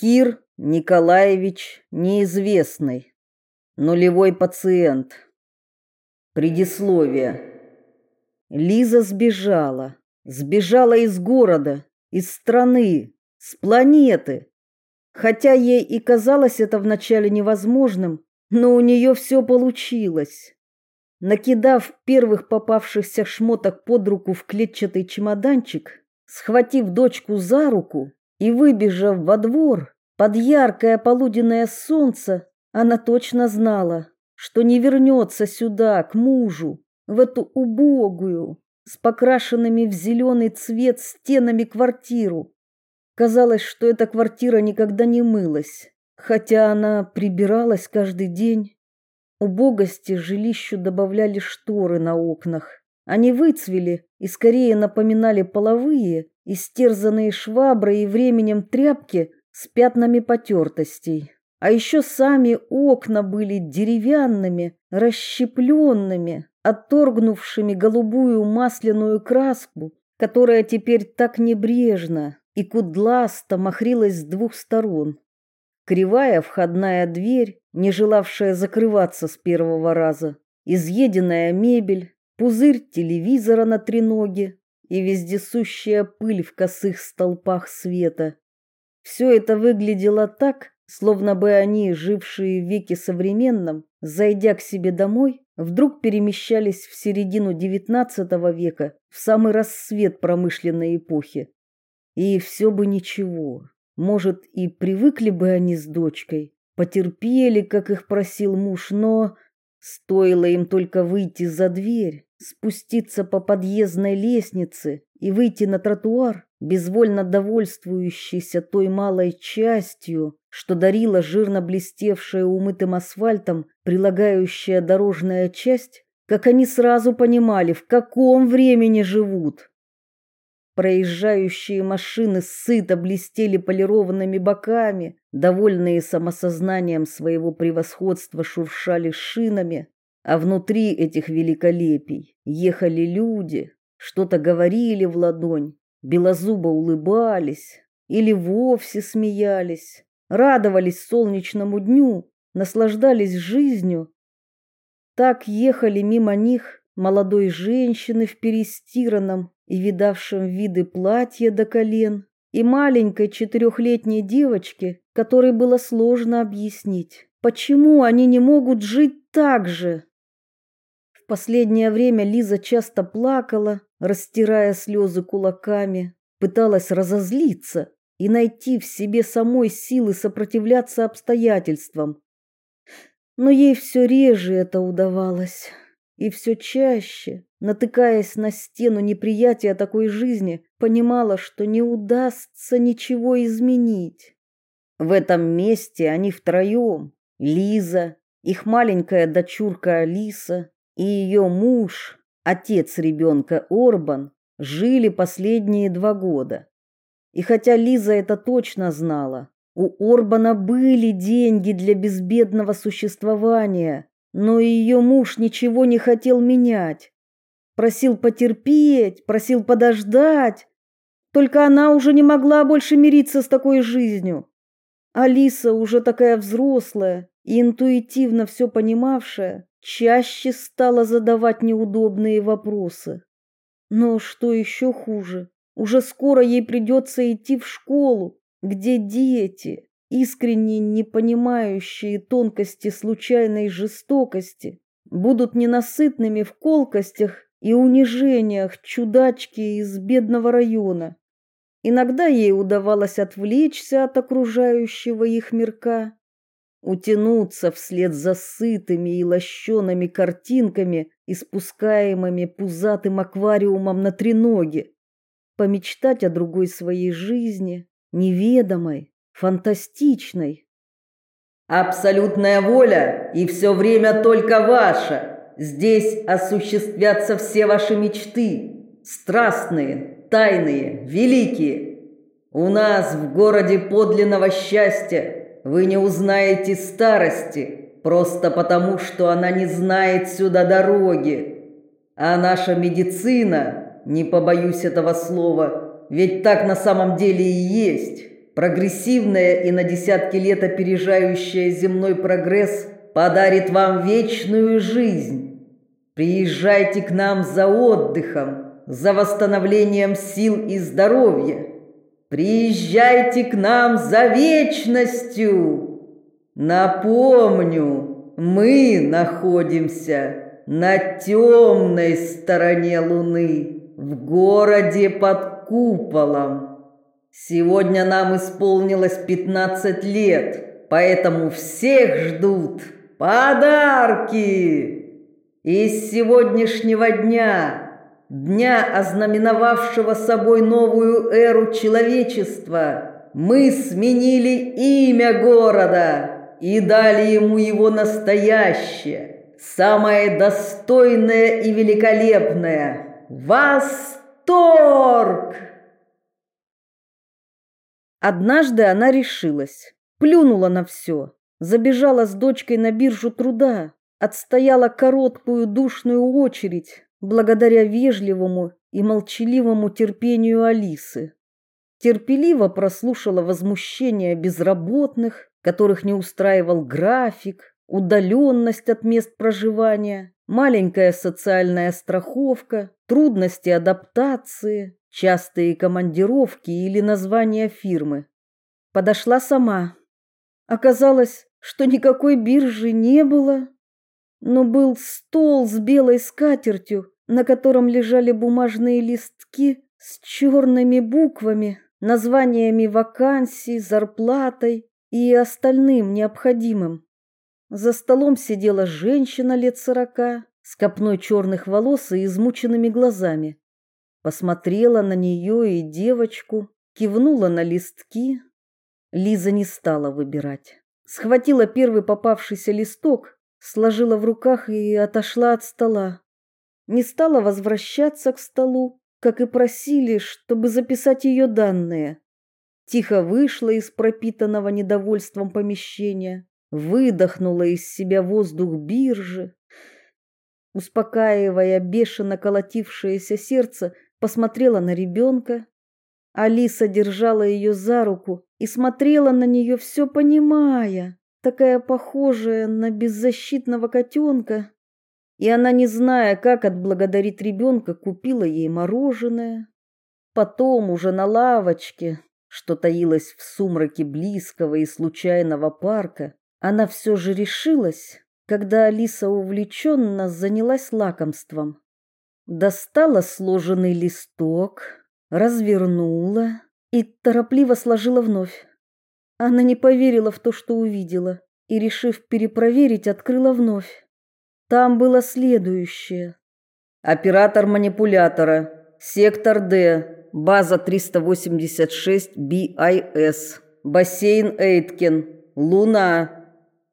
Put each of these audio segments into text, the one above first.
Кир Николаевич неизвестный. Нулевой пациент. Предисловие. Лиза сбежала. Сбежала из города, из страны, с планеты. Хотя ей и казалось это вначале невозможным, но у нее все получилось. Накидав первых попавшихся шмоток под руку в клетчатый чемоданчик, схватив дочку за руку и выбежав во двор под яркое полуденное солнце, она точно знала, что не вернется сюда, к мужу, в эту убогую, с покрашенными в зеленый цвет стенами квартиру. Казалось, что эта квартира никогда не мылась, хотя она прибиралась каждый день. Убогости жилищу добавляли шторы на окнах. Они выцвели и скорее напоминали половые, истерзанные шваброй и временем тряпки с пятнами потертостей. А еще сами окна были деревянными, расщепленными, отторгнувшими голубую масляную краску, которая теперь так небрежно и кудласто махрилась с двух сторон. Кривая входная дверь, не желавшая закрываться с первого раза, изъеденная мебель, пузырь телевизора на треноге и вездесущая пыль в косых столпах света. Все это выглядело так, словно бы они, жившие в веке современном, зайдя к себе домой, вдруг перемещались в середину XIX века, в самый рассвет промышленной эпохи. И все бы ничего. Может, и привыкли бы они с дочкой, потерпели, как их просил муж, но стоило им только выйти за дверь, спуститься по подъездной лестнице и выйти на тротуар, безвольно довольствующийся той малой частью, что дарила жирно блестевшая умытым асфальтом прилагающая дорожная часть, как они сразу понимали, в каком времени живут. Проезжающие машины сыто блестели полированными боками, довольные самосознанием своего превосходства шуршали шинами, а внутри этих великолепий ехали люди, что-то говорили в ладонь, белозубо улыбались или вовсе смеялись, радовались солнечному дню, наслаждались жизнью. Так ехали мимо них молодой женщины в перестиранном и видавшем виды платье до колен и маленькой четырехлетней девочке, которой было сложно объяснить, почему они не могут жить так же. Последнее время Лиза часто плакала, растирая слезы кулаками, пыталась разозлиться и найти в себе самой силы сопротивляться обстоятельствам. Но ей все реже это удавалось, и все чаще, натыкаясь на стену неприятия такой жизни, понимала, что не удастся ничего изменить. В этом месте они втроем, Лиза, их маленькая дочурка Алиса и ее муж, отец ребенка Орбан, жили последние два года. И хотя Лиза это точно знала, у Орбана были деньги для безбедного существования, но ее муж ничего не хотел менять. Просил потерпеть, просил подождать. Только она уже не могла больше мириться с такой жизнью. Алиса, уже такая взрослая и интуитивно все понимавшая, чаще стала задавать неудобные вопросы. Но что еще хуже, уже скоро ей придется идти в школу, где дети, искренне не понимающие тонкости случайной жестокости, будут ненасытными в колкостях и унижениях чудачки из бедного района. Иногда ей удавалось отвлечься от окружающего их мирка, утянуться вслед за сытыми и лощеными картинками, испускаемыми пузатым аквариумом на треноге, помечтать о другой своей жизни, неведомой, фантастичной. Абсолютная воля и все время только ваша. Здесь осуществятся все ваши мечты, страстные, тайные, великие. У нас в городе подлинного счастья вы не узнаете старости, просто потому, что она не знает сюда дороги. А наша медицина, не побоюсь этого слова, ведь так на самом деле и есть, прогрессивная и на десятки лет опережающая земной прогресс подарит вам вечную жизнь. Приезжайте к нам за отдыхом, за восстановлением сил и здоровья. Приезжайте к нам за вечностью. Напомню, мы находимся на темной стороне Луны, в городе под куполом. Сегодня нам исполнилось 15 лет, поэтому всех ждут подарки. Из сегодняшнего дня, дня, ознаменовавшего собой новую эру человечества, мы сменили имя города и дали ему его настоящее, самое достойное и великолепное – восторг! Однажды она решилась, плюнула на все, забежала с дочкой на биржу труда, отстояла короткую душную очередь благодаря вежливому и молчаливому терпению Алисы. Терпеливо прослушала возмущение безработных, которых не устраивал график, удаленность от мест проживания, маленькая социальная страховка, трудности адаптации, частые командировки или название фирмы. Подошла сама. Оказалось, что никакой биржи не было, но был стол с белой скатертью, на котором лежали бумажные листки с черными буквами, названиями вакансий, зарплатой и остальным необходимым. За столом сидела женщина лет сорока с копной черных волос и измученными глазами. Посмотрела на нее и девочку, кивнула на листки. Лиза не стала выбирать. Схватила первый попавшийся листок сложила в руках и отошла от стола. Не стала возвращаться к столу, как и просили, чтобы записать ее данные. Тихо вышла из пропитанного недовольством помещения, выдохнула из себя воздух биржи. Успокаивая бешено колотившееся сердце, посмотрела на ребенка. Алиса держала ее за руку и смотрела на нее, все понимая такая похожая на беззащитного котенка. И она, не зная, как отблагодарить ребенка, купила ей мороженое. Потом уже на лавочке, что таилось в сумраке близкого и случайного парка, она все же решилась, когда Алиса увлеченно занялась лакомством. Достала сложенный листок, развернула и торопливо сложила вновь. Она не поверила в то, что увидела, и, решив перепроверить, открыла вновь. Там было следующее. Оператор манипулятора. Сектор Д. База 386 BIS. Бассейн Эйткин. Луна.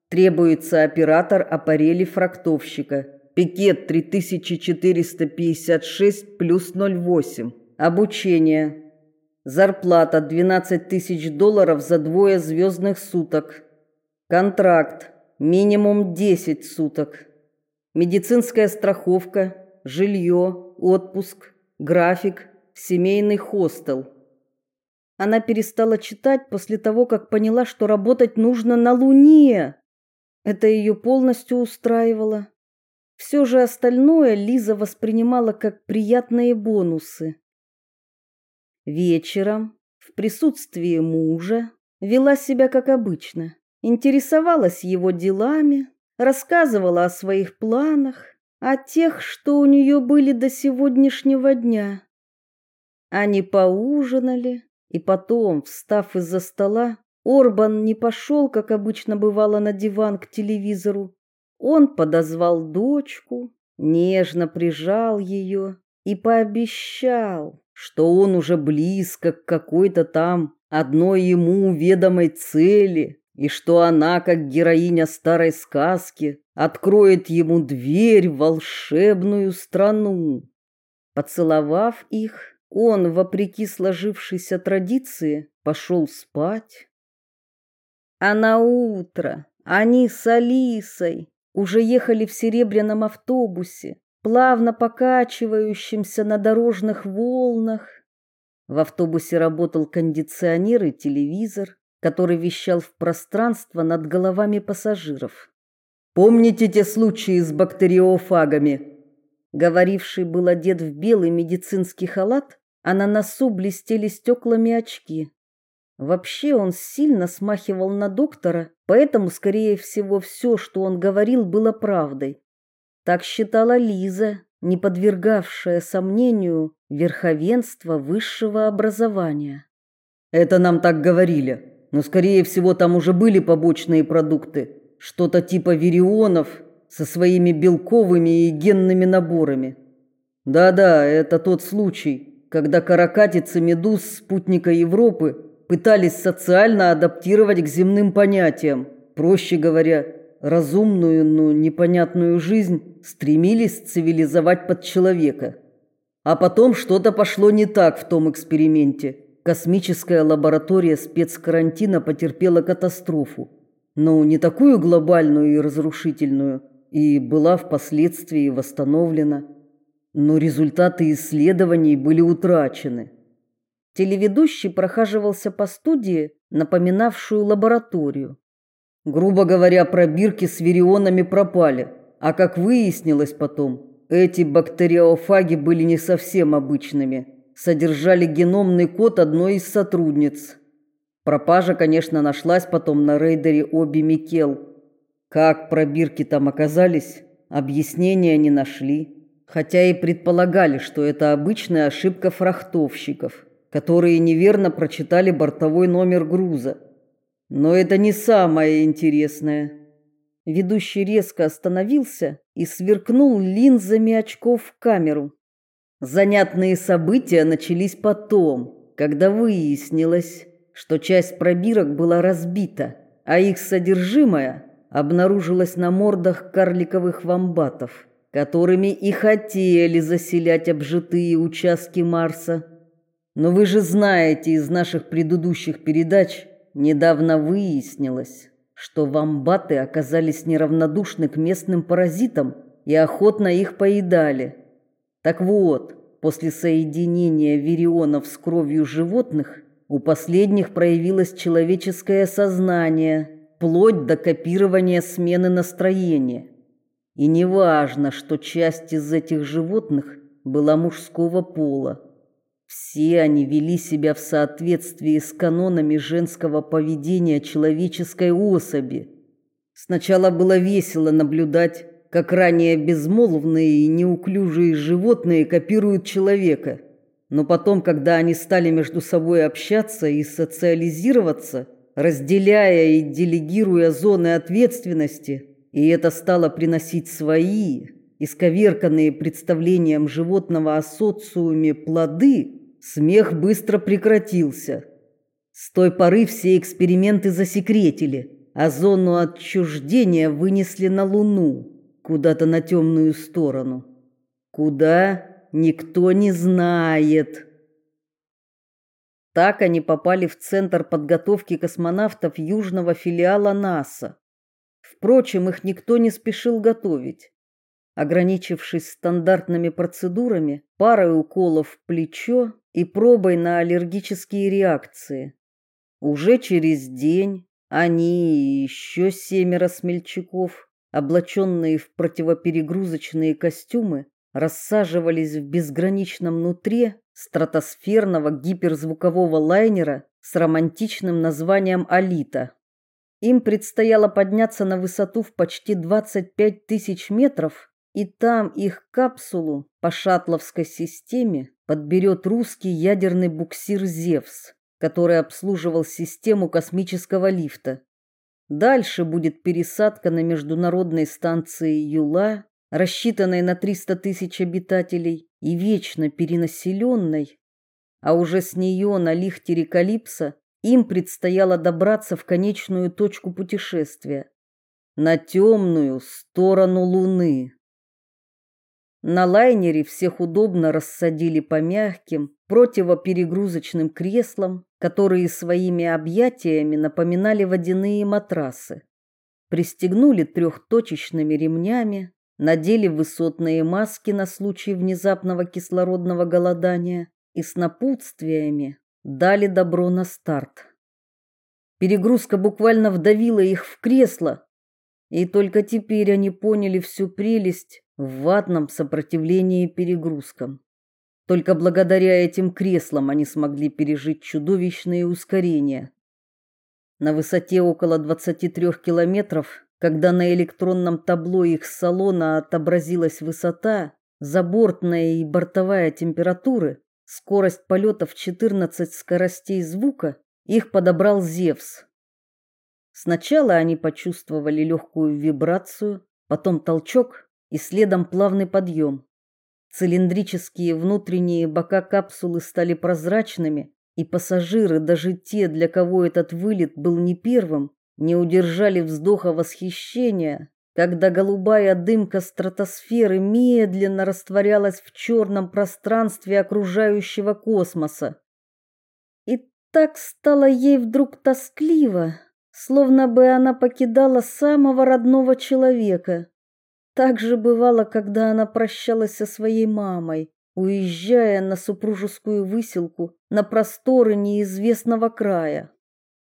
Требуется оператор аппарели фрактовщика. Пикет 3456 плюс 08. Обучение. Зарплата 12 тысяч долларов за двое звездных суток. Контракт минимум 10 суток. Медицинская страховка, жилье, отпуск, график, семейный хостел. Она перестала читать после того, как поняла, что работать нужно на Луне. Это ее полностью устраивало. Все же остальное Лиза воспринимала как приятные бонусы. Вечером, в присутствии мужа, вела себя как обычно, интересовалась его делами, рассказывала о своих планах, о тех, что у нее были до сегодняшнего дня. Они поужинали, и потом, встав из-за стола, Орбан не пошел, как обычно бывало, на диван к телевизору. Он подозвал дочку, нежно прижал ее и пообещал, что он уже близко к какой-то там одной ему ведомой цели, и что она, как героиня старой сказки, откроет ему дверь в волшебную страну. Поцеловав их, он, вопреки сложившейся традиции, пошел спать. А на утро они с Алисой уже ехали в серебряном автобусе, плавно покачивающимся на дорожных волнах. В автобусе работал кондиционер и телевизор, который вещал в пространство над головами пассажиров. Помните те случаи с бактериофагами? Говоривший был одет в белый медицинский халат, а на носу блестели стеклами очки. Вообще он сильно смахивал на доктора, поэтому, скорее всего, все, что он говорил, было правдой. Так считала Лиза, не подвергавшая сомнению верховенство высшего образования. Это нам так говорили, но скорее всего там уже были побочные продукты, что-то типа вирионов со своими белковыми и генными наборами. Да-да, это тот случай, когда каракатицы медуз спутника Европы пытались социально адаптировать к земным понятиям, проще говоря, разумную, но непонятную жизнь стремились цивилизовать под человека. А потом что-то пошло не так в том эксперименте. Космическая лаборатория спецкарантина потерпела катастрофу. Но не такую глобальную и разрушительную, и была впоследствии восстановлена. Но результаты исследований были утрачены. Телеведущий прохаживался по студии, напоминавшую лабораторию. Грубо говоря, пробирки с вирионами пропали, а как выяснилось потом, эти бактериофаги были не совсем обычными, содержали геномный код одной из сотрудниц. Пропажа, конечно, нашлась потом на рейдере Оби Микел. Как пробирки там оказались, объяснения не нашли, хотя и предполагали, что это обычная ошибка фрахтовщиков, которые неверно прочитали бортовой номер груза. Но это не самое интересное. Ведущий резко остановился и сверкнул линзами очков в камеру. Занятные события начались потом, когда выяснилось, что часть пробирок была разбита, а их содержимое обнаружилось на мордах карликовых вамбатов, которыми и хотели заселять обжитые участки Марса. Но вы же знаете из наших предыдущих передач, недавно выяснилось, что вамбаты оказались неравнодушны к местным паразитам и охотно их поедали. Так вот, после соединения вирионов с кровью животных у последних проявилось человеческое сознание, вплоть до копирования смены настроения. И неважно, что часть из этих животных была мужского пола. Все они вели себя в соответствии с канонами женского поведения человеческой особи. Сначала было весело наблюдать, как ранее безмолвные и неуклюжие животные копируют человека. Но потом, когда они стали между собой общаться и социализироваться, разделяя и делегируя зоны ответственности, и это стало приносить свои, исковерканные представлением животного о социуме плоды, смех быстро прекратился. С той поры все эксперименты засекретили, а зону отчуждения вынесли на Луну, куда-то на темную сторону. Куда никто не знает. Так они попали в центр подготовки космонавтов южного филиала НАСА. Впрочем, их никто не спешил готовить. Ограничившись стандартными процедурами, парой уколов в плечо и пробой на аллергические реакции. Уже через день они и еще семеро смельчаков, облаченные в противоперегрузочные костюмы, рассаживались в безграничном нутре стратосферного гиперзвукового лайнера с романтичным названием «Алита». Им предстояло подняться на высоту в почти 25 тысяч метров и там их капсулу по шаттловской системе подберет русский ядерный буксир «Зевс», который обслуживал систему космического лифта. Дальше будет пересадка на международной станции Юла, рассчитанной на 300 тысяч обитателей и вечно перенаселенной. А уже с нее на лихтере Калипсо им предстояло добраться в конечную точку путешествия на темную сторону Луны. На лайнере всех удобно рассадили по мягким, противоперегрузочным креслам, которые своими объятиями напоминали водяные матрасы. Пристегнули трехточечными ремнями, надели высотные маски на случай внезапного кислородного голодания и с напутствиями дали добро на старт. Перегрузка буквально вдавила их в кресло, и только теперь они поняли всю прелесть в ватном сопротивлении перегрузкам. Только благодаря этим креслам они смогли пережить чудовищные ускорения. На высоте около 23 километров, когда на электронном табло их салона отобразилась высота, забортная и бортовая температуры, скорость полета в 14 скоростей звука, их подобрал Зевс. Сначала они почувствовали легкую вибрацию, потом толчок и следом плавный подъем. Цилиндрические внутренние бока капсулы стали прозрачными, и пассажиры, даже те, для кого этот вылет был не первым, не удержали вздоха восхищения, когда голубая дымка стратосферы медленно растворялась в черном пространстве окружающего космоса. И так стало ей вдруг тоскливо, словно бы она покидала самого родного человека. Так же бывало, когда она прощалась со своей мамой, уезжая на супружескую выселку на просторы неизвестного края.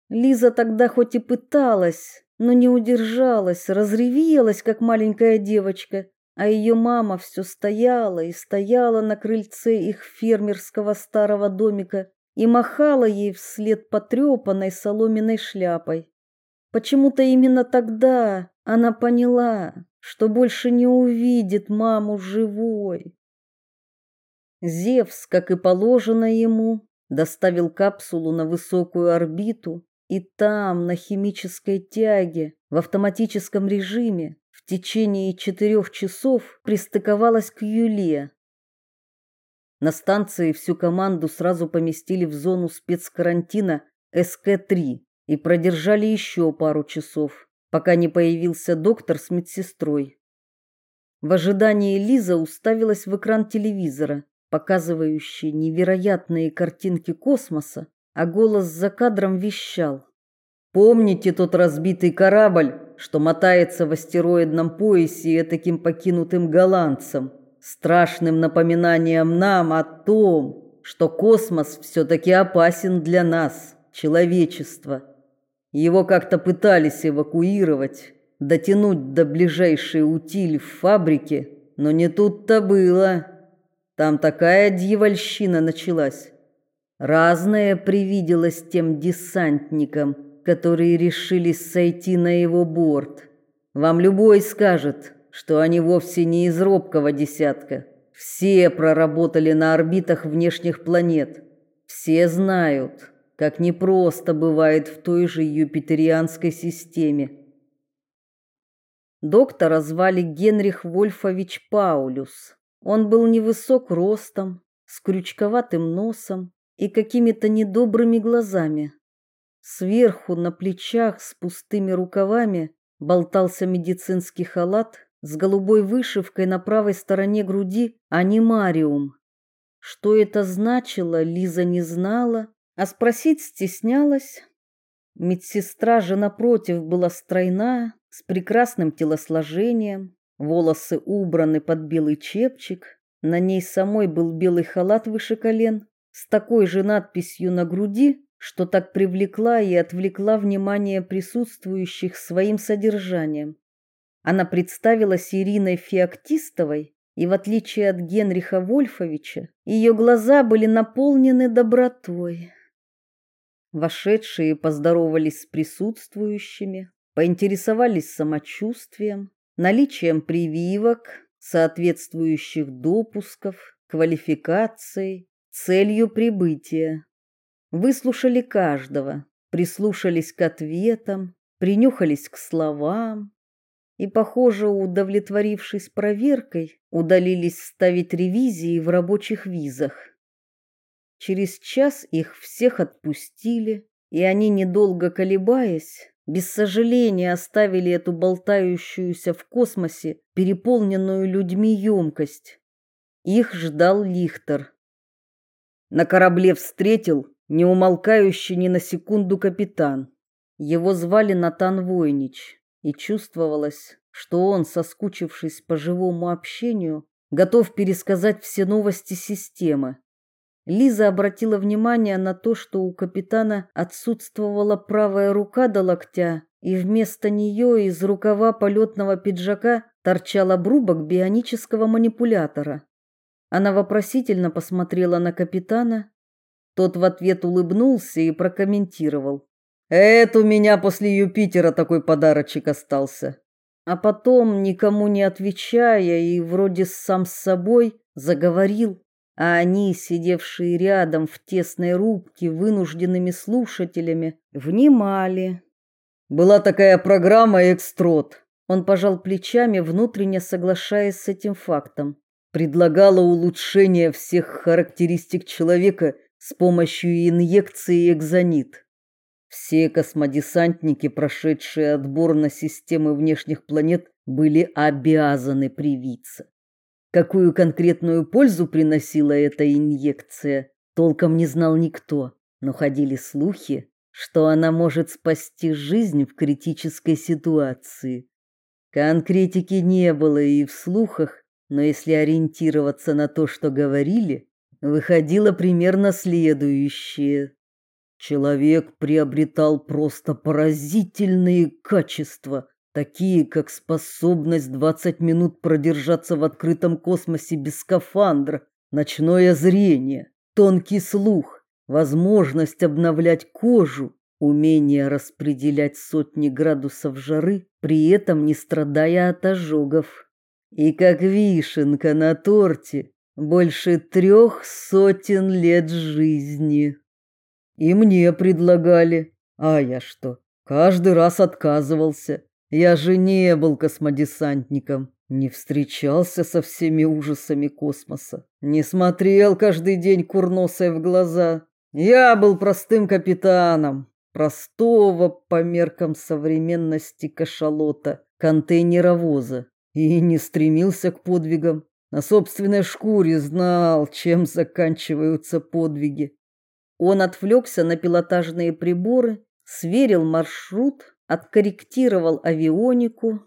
Лиза тогда хоть и пыталась, но не удержалась, разревелась, как маленькая девочка, а ее мама все стояла и стояла на крыльце их фермерского старого домика и махала ей вслед потрепанной соломенной шляпой. Почему-то именно тогда она поняла, что больше не увидит маму живой. Зевс, как и положено ему, доставил капсулу на высокую орбиту, и там, на химической тяге, в автоматическом режиме, в течение четырех часов пристыковалась к Юле. На станции всю команду сразу поместили в зону спецкарантина СК-3 и продержали еще пару часов, пока не появился доктор с медсестрой. В ожидании Лиза уставилась в экран телевизора показывающий невероятные картинки космоса, а голос за кадром вещал. «Помните тот разбитый корабль, что мотается в астероидном поясе таким покинутым голландцем, страшным напоминанием нам о том, что космос все-таки опасен для нас, человечества. Его как-то пытались эвакуировать, дотянуть до ближайшей утиль в фабрике, но не тут-то было». Там такая дьявольщина началась. Разное привиделось тем десантникам, которые решились сойти на его борт. Вам любой скажет, что они вовсе не из робкого десятка. Все проработали на орбитах внешних планет. Все знают, как непросто бывает в той же юпитерианской системе. Доктора звали Генрих Вольфович Паулюс. Он был невысок ростом, с крючковатым носом и какими-то недобрыми глазами. Сверху на плечах с пустыми рукавами болтался медицинский халат с голубой вышивкой на правой стороне груди анимариум. Что это значило, Лиза не знала, а спросить стеснялась. Медсестра же напротив была стройна, с прекрасным телосложением, Волосы убраны под белый чепчик, на ней самой был белый халат выше колен, с такой же надписью на груди, что так привлекла и отвлекла внимание присутствующих своим содержанием. Она представилась Ириной Феоктистовой, и в отличие от Генриха Вольфовича, ее глаза были наполнены добротой. Вошедшие поздоровались с присутствующими, поинтересовались самочувствием, наличием прививок, соответствующих допусков, квалификаций, целью прибытия. Выслушали каждого, прислушались к ответам, принюхались к словам и, похоже, удовлетворившись проверкой, удалились ставить ревизии в рабочих визах. Через час их всех отпустили, и они, недолго колебаясь, без сожаления оставили эту болтающуюся в космосе, переполненную людьми емкость. Их ждал Лихтер. На корабле встретил неумолкающий ни на секунду капитан. Его звали Натан Войнич, и чувствовалось, что он, соскучившись по живому общению, готов пересказать все новости системы. Лиза обратила внимание на то, что у капитана отсутствовала правая рука до локтя, и вместо нее из рукава полетного пиджака торчал обрубок бионического манипулятора. Она вопросительно посмотрела на капитана. Тот в ответ улыбнулся и прокомментировал. «Это у меня после Юпитера такой подарочек остался». А потом, никому не отвечая и вроде сам с собой, заговорил а они, сидевшие рядом в тесной рубке, вынужденными слушателями, внимали. Была такая программа «Экстрот». Он пожал плечами, внутренне соглашаясь с этим фактом. Предлагала улучшение всех характеристик человека с помощью инъекции экзонит. Все космодесантники, прошедшие отбор на системы внешних планет, были обязаны привиться. Какую конкретную пользу приносила эта инъекция, толком не знал никто, но ходили слухи, что она может спасти жизнь в критической ситуации. Конкретики не было и в слухах, но если ориентироваться на то, что говорили, выходило примерно следующее. Человек приобретал просто поразительные качества, такие как способность 20 минут продержаться в открытом космосе без скафандра, ночное зрение, тонкий слух, возможность обновлять кожу, умение распределять сотни градусов жары, при этом не страдая от ожогов. И как вишенка на торте, больше трех сотен лет жизни. И мне предлагали, а я что, каждый раз отказывался. Я же не был космодесантником, не встречался со всеми ужасами космоса, не смотрел каждый день курносой в глаза. Я был простым капитаном, простого по меркам современности кашалота, контейнеровоза, и не стремился к подвигам. На собственной шкуре знал, чем заканчиваются подвиги. Он отвлекся на пилотажные приборы, сверил маршрут, откорректировал авионику.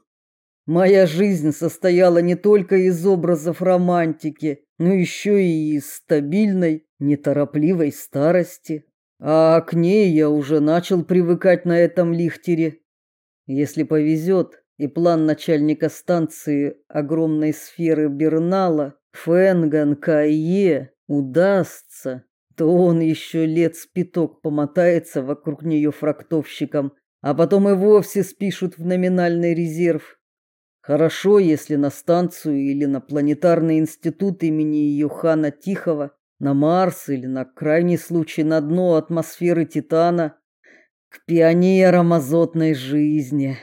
Моя жизнь состояла не только из образов романтики, но еще и из стабильной, неторопливой старости. А к ней я уже начал привыкать на этом лихтере. Если повезет, и план начальника станции огромной сферы Бернала Фенган Кайе удастся, то он еще лет с пяток помотается вокруг нее фрактовщиком а потом и вовсе спишут в номинальный резерв. Хорошо, если на станцию или на планетарный институт имени Йохана Тихого, на Марс или на крайний случай на дно атмосферы Титана, к пионерам азотной жизни.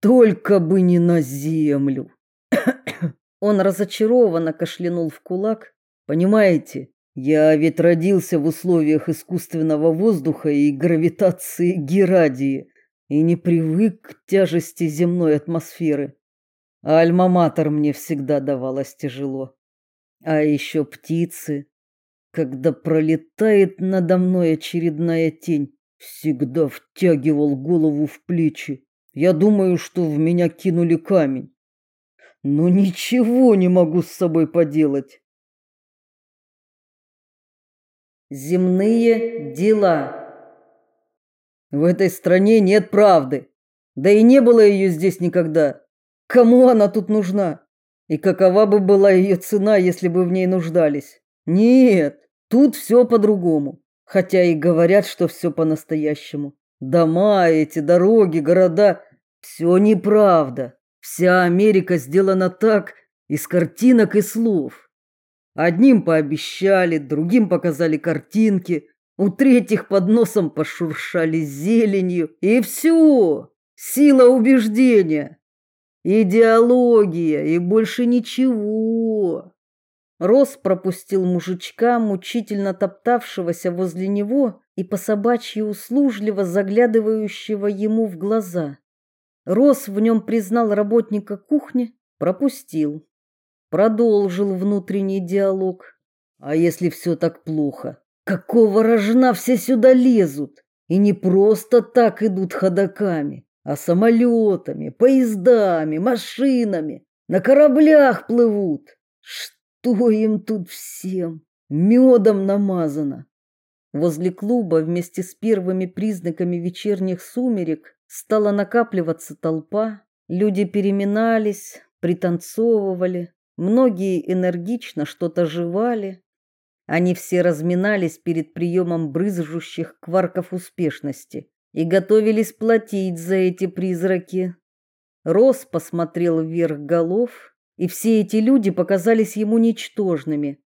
Только бы не на Землю. Он разочарованно кашлянул в кулак. Понимаете, я ведь родился в условиях искусственного воздуха и гравитации Герадии и не привык к тяжести земной атмосферы. А альма-матер мне всегда давалось тяжело. А еще птицы. Когда пролетает надо мной очередная тень, всегда втягивал голову в плечи. Я думаю, что в меня кинули камень. Но ничего не могу с собой поделать. Земные дела. В этой стране нет правды. Да и не было ее здесь никогда. Кому она тут нужна? И какова бы была ее цена, если бы в ней нуждались? Нет, тут все по-другому. Хотя и говорят, что все по-настоящему. Дома эти, дороги, города – все неправда. Вся Америка сделана так, из картинок и слов. Одним пообещали, другим показали картинки, у третьих под носом пошуршали зеленью, и все. Сила убеждения, идеология и больше ничего. Рос пропустил мужичка, мучительно топтавшегося возле него и по собачьи услужливо заглядывающего ему в глаза. Рос в нем признал работника кухни, пропустил продолжил внутренний диалог. А если все так плохо? Какого рожна все сюда лезут? И не просто так идут ходаками, а самолетами, поездами, машинами, на кораблях плывут. Что им тут всем? медом намазано. Возле клуба вместе с первыми признаками вечерних сумерек стала накапливаться толпа. Люди переминались, пританцовывали, многие энергично что-то жевали. Они все разминались перед приемом брызжущих кварков успешности и готовились платить за эти призраки. Рос посмотрел вверх голов, и все эти люди показались ему ничтожными.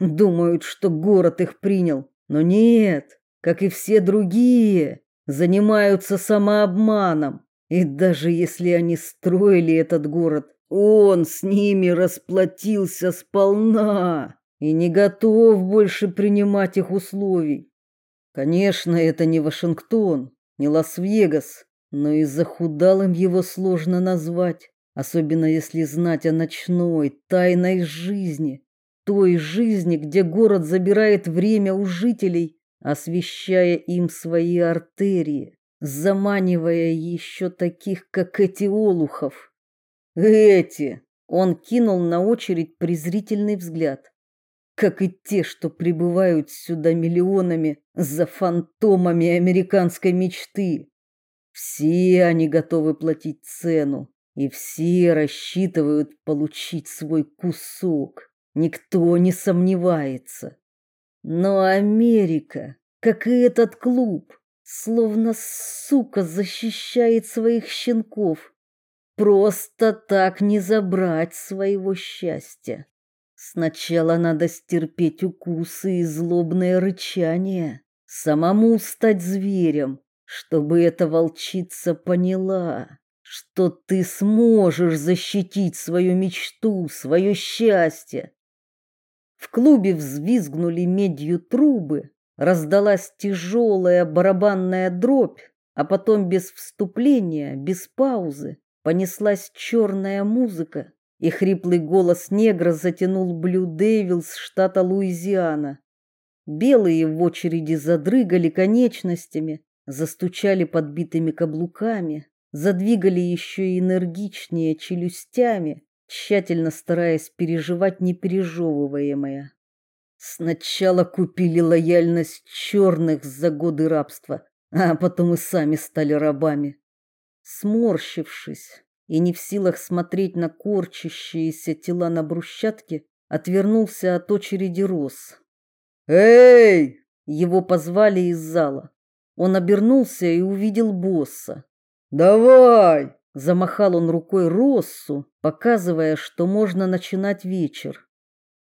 Думают, что город их принял, но нет, как и все другие, занимаются самообманом. И даже если они строили этот город, он с ними расплатился сполна и не готов больше принимать их условий. Конечно, это не Вашингтон, не Лас-Вегас, но и захудалым его сложно назвать, особенно если знать о ночной, тайной жизни, той жизни, где город забирает время у жителей, освещая им свои артерии, заманивая еще таких, как эти олухов. Эти! Он кинул на очередь презрительный взгляд. Как и те, что прибывают сюда миллионами за фантомами американской мечты. Все они готовы платить цену, и все рассчитывают получить свой кусок. Никто не сомневается. Но Америка, как и этот клуб, словно сука защищает своих щенков. Просто так не забрать своего счастья. Сначала надо стерпеть укусы и злобное рычание, самому стать зверем, чтобы эта волчица поняла, что ты сможешь защитить свою мечту, свое счастье, в клубе взвизгнули медью трубы, раздалась тяжелая барабанная дробь, а потом без вступления, без паузы понеслась черная музыка, и хриплый голос негра затянул Блю Дэвилс штата Луизиана. Белые в очереди задрыгали конечностями, застучали подбитыми каблуками, задвигали еще энергичнее челюстями, тщательно стараясь переживать непережевываемое. Сначала купили лояльность черных за годы рабства, а потом и сами стали рабами. Сморщившись и не в силах смотреть на корчащиеся тела на брусчатке, отвернулся от очереди роз. «Эй!» Его позвали из зала. Он обернулся и увидел босса. «Давай!» Замахал он рукой Россу, показывая, что можно начинать вечер.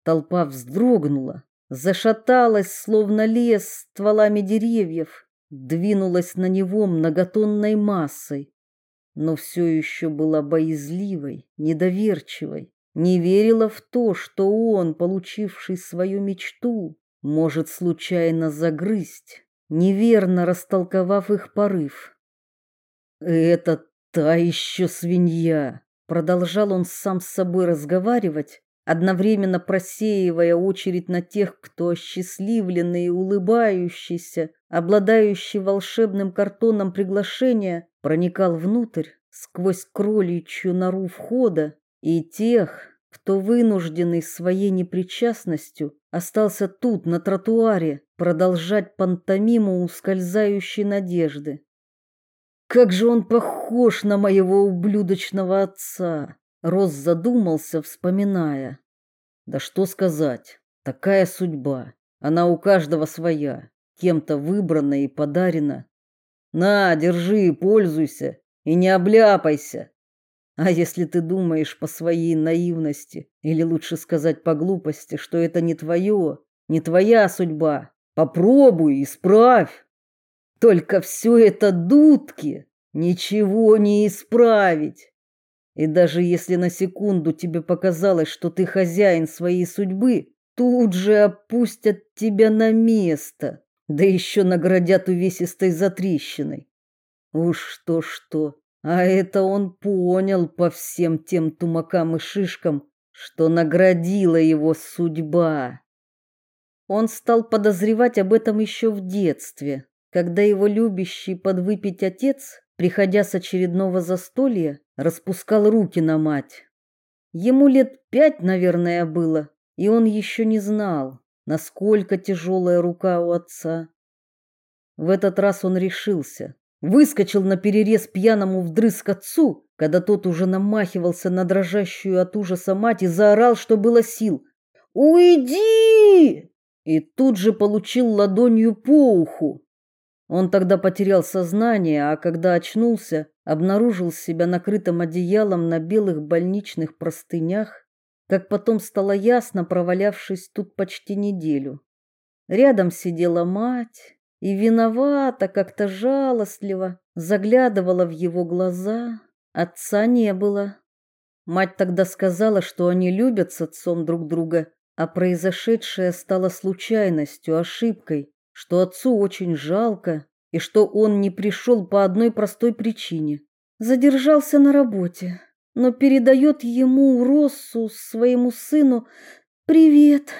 Толпа вздрогнула, зашаталась, словно лес стволами деревьев, двинулась на него многотонной массой, но все еще была боязливой, недоверчивой, не верила в то, что он, получивший свою мечту, может случайно загрызть, неверно растолковав их порыв. Этот Та еще свинья, продолжал он сам с собой разговаривать, одновременно просеивая очередь на тех, кто осчастливленный и улыбающийся, обладающий волшебным картоном приглашения, проникал внутрь сквозь кроличью нору входа, и тех, кто вынужденный своей непричастностью остался тут на тротуаре продолжать пантомиму ускользающей надежды. Как же он похож на моего ублюдочного отца. Рос задумался, вспоминая. Да что сказать, такая судьба. Она у каждого своя, кем-то выбрана и подарена. На, держи, пользуйся и не обляпайся. А если ты думаешь по своей наивности, или лучше сказать по глупости, что это не твое, не твоя судьба, попробуй, исправь. Только все это дудки, ничего не исправить. И даже если на секунду тебе показалось, что ты хозяин своей судьбы, тут же опустят тебя на место, да еще наградят увесистой затрещиной. Уж что-что, а это он понял по всем тем тумакам и шишкам, что наградила его судьба. Он стал подозревать об этом еще в детстве, когда его любящий подвыпить отец, приходя с очередного застолья, распускал руки на мать. Ему лет пять, наверное, было, и он еще не знал, насколько тяжелая рука у отца. В этот раз он решился, выскочил на перерез пьяному вдрызг отцу, когда тот уже намахивался на дрожащую от ужаса мать и заорал, что было сил. «Уйди!» И тут же получил ладонью по уху. Он тогда потерял сознание, а когда очнулся, обнаружил себя накрытым одеялом на белых больничных простынях, как потом стало ясно, провалявшись тут почти неделю. Рядом сидела мать и виновата, как-то жалостливо заглядывала в его глаза. Отца не было. Мать тогда сказала, что они любят с отцом друг друга, а произошедшее стало случайностью, ошибкой, что отцу очень жалко и что он не пришел по одной простой причине. Задержался на работе, но передает ему Россу, своему сыну, привет.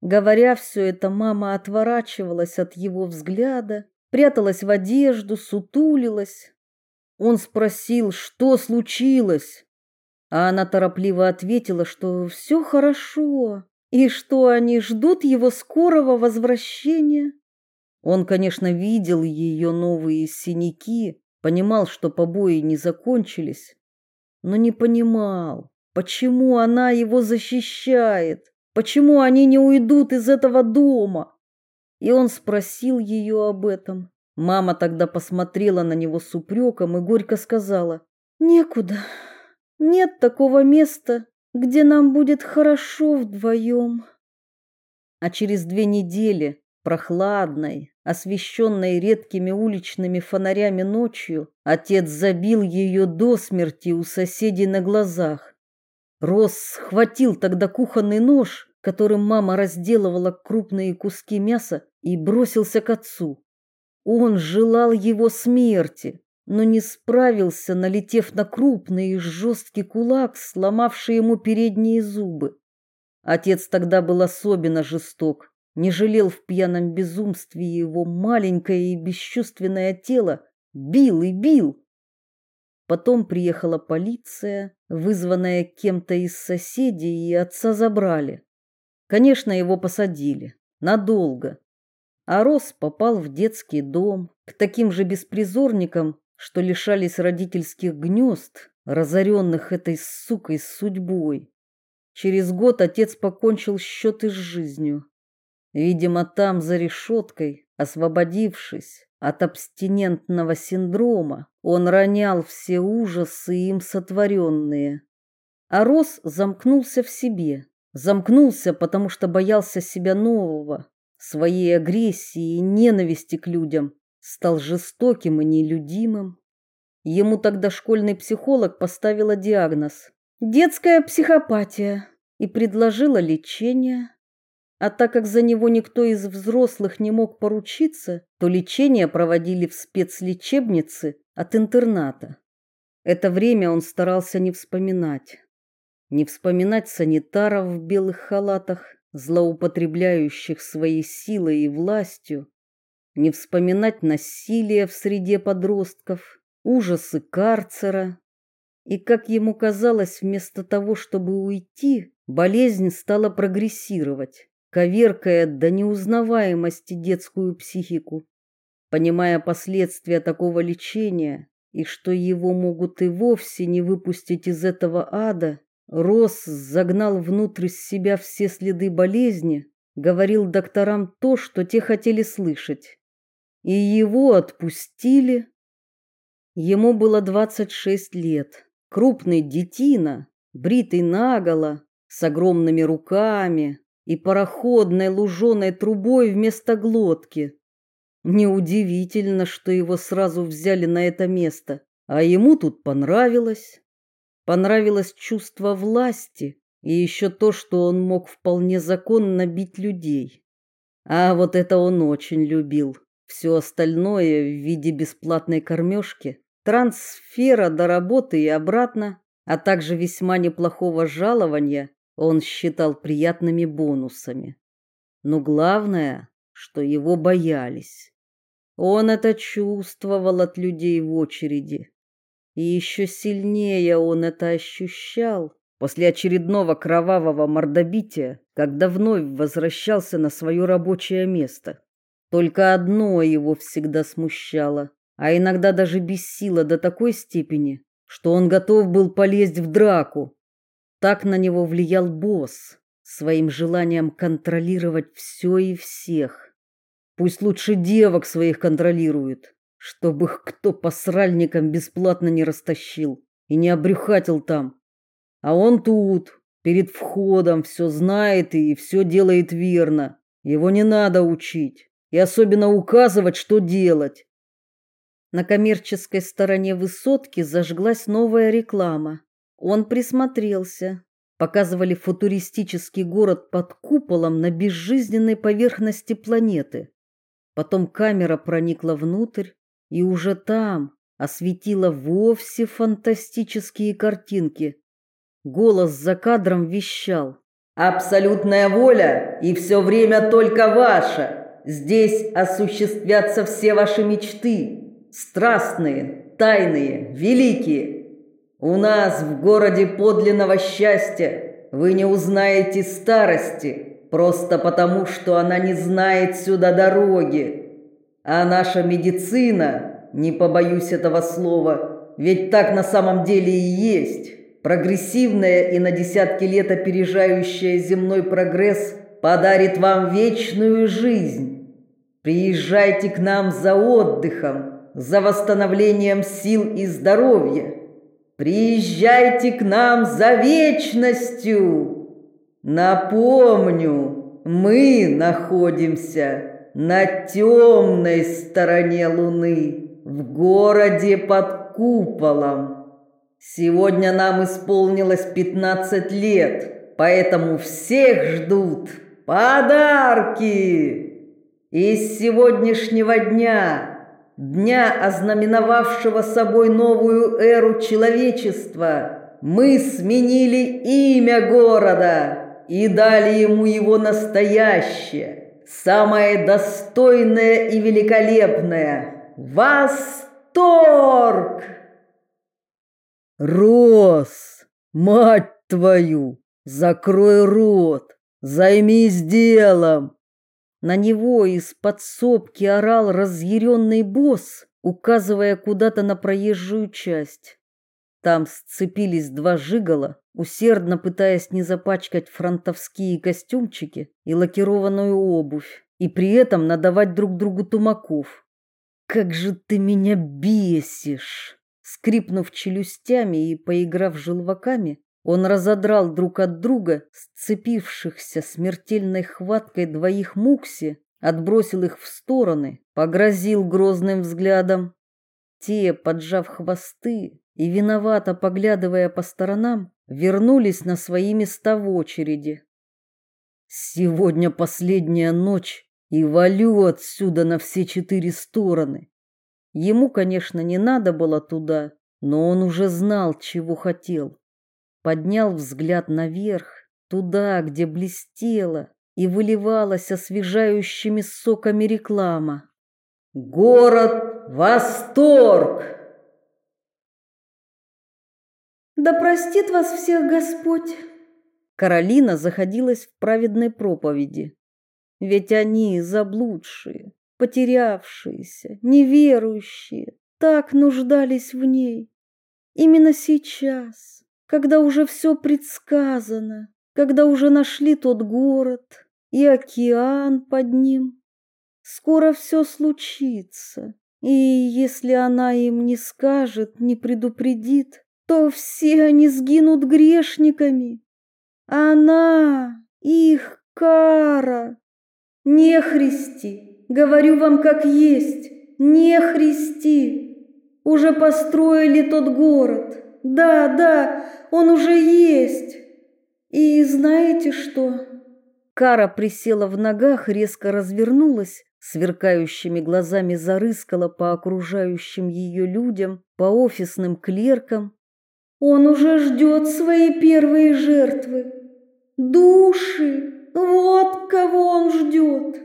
Говоря все это, мама отворачивалась от его взгляда, пряталась в одежду, сутулилась. Он спросил, что случилось, а она торопливо ответила, что все хорошо и что они ждут его скорого возвращения. Он, конечно, видел ее новые синяки, понимал, что побои не закончились, но не понимал, почему она его защищает, почему они не уйдут из этого дома. И он спросил ее об этом. Мама тогда посмотрела на него с упреком и горько сказала, «Некуда, нет такого места, где нам будет хорошо вдвоем». А через две недели, прохладной, освещенной редкими уличными фонарями ночью, отец забил ее до смерти у соседей на глазах. Рос схватил тогда кухонный нож, которым мама разделывала крупные куски мяса, и бросился к отцу. Он желал его смерти, но не справился, налетев на крупный и жесткий кулак, сломавший ему передние зубы. Отец тогда был особенно жесток, не жалел в пьяном безумстве его маленькое и бесчувственное тело, бил и бил. Потом приехала полиция, вызванная кем-то из соседей, и отца забрали. Конечно, его посадили. Надолго. А Рос попал в детский дом, к таким же беспризорникам, что лишались родительских гнезд, разоренных этой сукой судьбой. Через год отец покончил счеты с жизнью. Видимо, там, за решеткой, освободившись от абстинентного синдрома, он ронял все ужасы им сотворенные. А Рос замкнулся в себе. Замкнулся, потому что боялся себя нового, своей агрессии и ненависти к людям, стал жестоким и нелюдимым. Ему тогда школьный психолог поставила диагноз «детская психопатия» и предложила лечение. А так как за него никто из взрослых не мог поручиться, то лечение проводили в спецлечебнице от интерната. Это время он старался не вспоминать. Не вспоминать санитаров в белых халатах, злоупотребляющих своей силой и властью. Не вспоминать насилие в среде подростков, ужасы карцера. И, как ему казалось, вместо того, чтобы уйти, болезнь стала прогрессировать коверкая до неузнаваемости детскую психику. Понимая последствия такого лечения и что его могут и вовсе не выпустить из этого ада, Рос загнал внутрь себя все следы болезни, говорил докторам то, что те хотели слышать. И его отпустили. Ему было 26 лет. Крупный детина, бритый наголо, с огромными руками, и пароходной луженой трубой вместо глотки. Неудивительно, что его сразу взяли на это место, а ему тут понравилось. Понравилось чувство власти и еще то, что он мог вполне законно бить людей. А вот это он очень любил. Все остальное в виде бесплатной кормежки, трансфера до работы и обратно, а также весьма неплохого жалования он считал приятными бонусами. Но главное, что его боялись. Он это чувствовал от людей в очереди. И еще сильнее он это ощущал, после очередного кровавого мордобития, когда вновь возвращался на свое рабочее место. Только одно его всегда смущало, а иногда даже бесило до такой степени, что он готов был полезть в драку. Так на него влиял босс своим желанием контролировать все и всех. Пусть лучше девок своих контролирует, чтобы их кто посральникам бесплатно не растащил и не обрюхатил там. А он тут, перед входом, все знает и все делает верно. Его не надо учить и особенно указывать, что делать. На коммерческой стороне высотки зажглась новая реклама. Он присмотрелся. Показывали футуристический город под куполом на безжизненной поверхности планеты. Потом камера проникла внутрь и уже там осветила вовсе фантастические картинки. Голос за кадром вещал: "Абсолютная воля и все время только ваша. Здесь осуществятся все ваши мечты, страстные, тайные, великие. У нас в городе подлинного счастья вы не узнаете старости, просто потому, что она не знает сюда дороги. А наша медицина, не побоюсь этого слова, ведь так на самом деле и есть, прогрессивная и на десятки лет опережающая земной прогресс подарит вам вечную жизнь. Приезжайте к нам за отдыхом, за восстановлением сил и здоровья. Приезжайте к нам за вечностью. Напомню, мы находимся на темной стороне Луны, в городе под куполом. Сегодня нам исполнилось 15 лет, поэтому всех ждут подарки. Из сегодняшнего дня дня, ознаменовавшего собой новую эру человечества, мы сменили имя города и дали ему его настоящее, самое достойное и великолепное – восторг! Рос, мать твою, закрой рот, займись делом, на него из подсобки орал разъяренный босс, указывая куда-то на проезжую часть. Там сцепились два жигала, усердно пытаясь не запачкать фронтовские костюмчики и лакированную обувь, и при этом надавать друг другу тумаков. «Как же ты меня бесишь!» Скрипнув челюстями и поиграв желваками, он разодрал друг от друга сцепившихся смертельной хваткой двоих мукси, отбросил их в стороны, погрозил грозным взглядом. Те, поджав хвосты и виновато поглядывая по сторонам, вернулись на свои места в очереди. Сегодня последняя ночь, и валю отсюда на все четыре стороны. Ему, конечно, не надо было туда, но он уже знал, чего хотел поднял взгляд наверх, туда, где блестела и выливалась освежающими соками реклама. Город Восторг! Да простит вас всех Господь. Каролина заходилась в праведной проповеди. Ведь они заблудшие, потерявшиеся, неверующие, так нуждались в ней. Именно сейчас, когда уже все предсказано, когда уже нашли тот город и океан под ним. Скоро все случится, и если она им не скажет, не предупредит, то все они сгинут грешниками. Она их кара. Не христи, говорю вам как есть, не христи. Уже построили тот город, да, да, он уже есть. И знаете что? Кара присела в ногах, резко развернулась, сверкающими глазами зарыскала по окружающим ее людям, по офисным клеркам. Он уже ждет свои первые жертвы. Души, вот кого он ждет.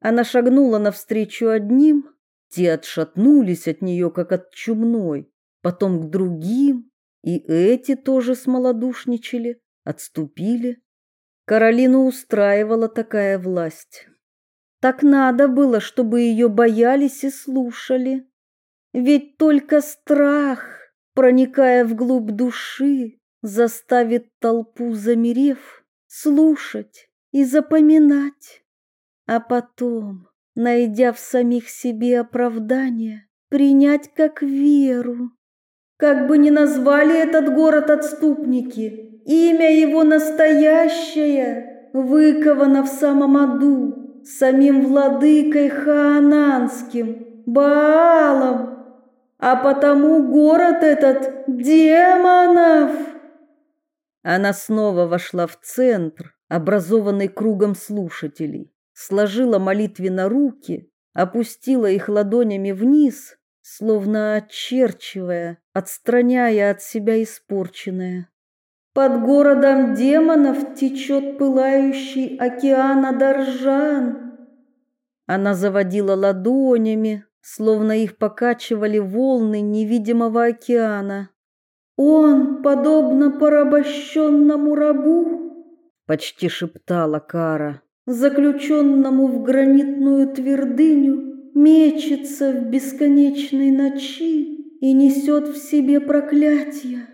Она шагнула навстречу одним, те отшатнулись от нее, как от чумной потом к другим, И эти тоже смолодушничали, отступили. Каролину устраивала такая власть. Так надо было, чтобы ее боялись и слушали. Ведь только страх, проникая вглубь души, заставит толпу, замерев, слушать и запоминать. А потом, найдя в самих себе оправдание, принять как веру. Как бы ни назвали этот город отступники, имя его настоящее выковано в самом аду, самим владыкой хаананским, Баалом, а потому город этот демонов. Она снова вошла в центр, образованный кругом слушателей, сложила молитвенно руки, опустила их ладонями вниз, словно очерчивая, отстраняя от себя испорченное. Под городом демонов течет пылающий океан Адаржан. Она заводила ладонями, словно их покачивали волны невидимого океана. Он, подобно порабощенному рабу, почти шептала Кара, заключенному в гранитную твердыню, мечется в бесконечной ночи и несет в себе проклятие,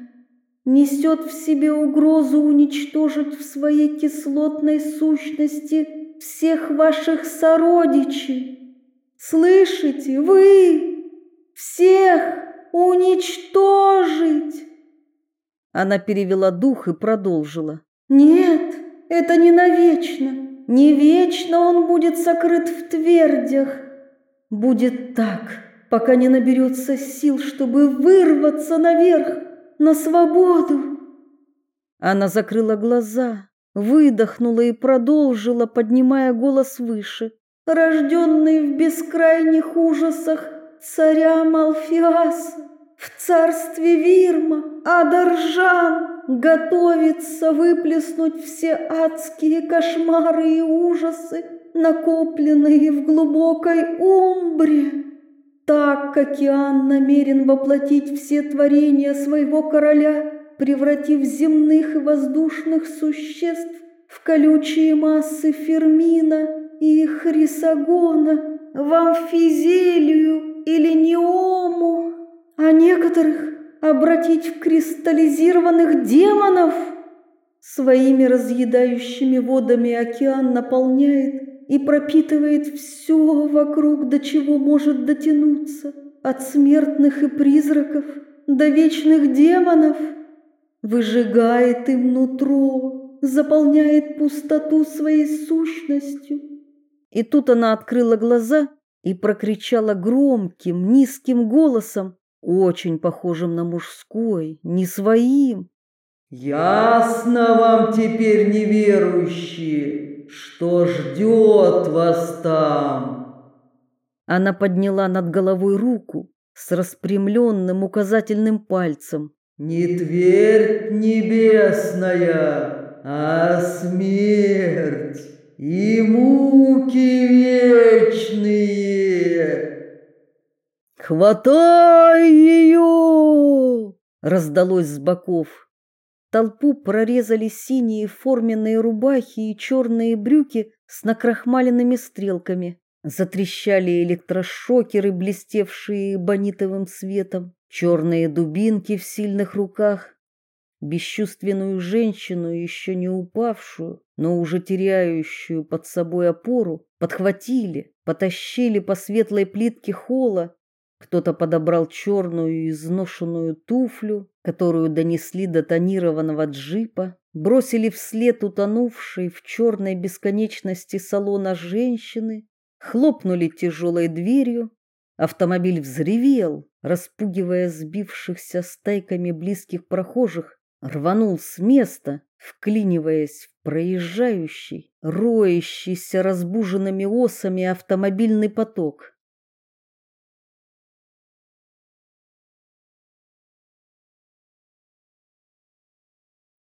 несет в себе угрозу уничтожить в своей кислотной сущности всех ваших сородичей. Слышите, вы всех уничтожить? Она перевела дух и продолжила. Нет, это не навечно. Не вечно он будет сокрыт в твердях. Будет так, пока не наберется сил, чтобы вырваться наверх, на свободу. Она закрыла глаза, выдохнула и продолжила, поднимая голос выше. Рожденный в бескрайних ужасах царя Малфиаса, в царстве Вирма Адаржан готовится выплеснуть все адские кошмары и ужасы, накопленные в глубокой умбре. Так океан намерен воплотить все творения своего короля, превратив земных и воздушных существ в колючие массы фермина и хрисогона, в амфизелию или неому а некоторых обратить в кристаллизированных демонов. Своими разъедающими водами океан наполняет и пропитывает все вокруг, до чего может дотянуться, от смертных и призраков до вечных демонов, выжигает им нутро, заполняет пустоту своей сущностью. И тут она открыла глаза и прокричала громким, низким голосом, очень похожим на мужской, не своим. «Ясно вам теперь, неверующие, что ждет вас там!» Она подняла над головой руку с распрямленным указательным пальцем. «Не твердь небесная, а смерть и муки вечные!» «Хватай ее!» — раздалось с боков. Толпу прорезали синие форменные рубахи и черные брюки с накрахмаленными стрелками. Затрещали электрошокеры, блестевшие бонитовым светом, черные дубинки в сильных руках. Бесчувственную женщину, еще не упавшую, но уже теряющую под собой опору, подхватили, потащили по светлой плитке холла кто-то подобрал черную изношенную туфлю, которую донесли до тонированного джипа, бросили вслед утонувшей в черной бесконечности салона женщины, хлопнули тяжелой дверью. Автомобиль взревел, распугивая сбившихся стайками близких прохожих, рванул с места, вклиниваясь в проезжающий, роющийся разбуженными осами автомобильный поток.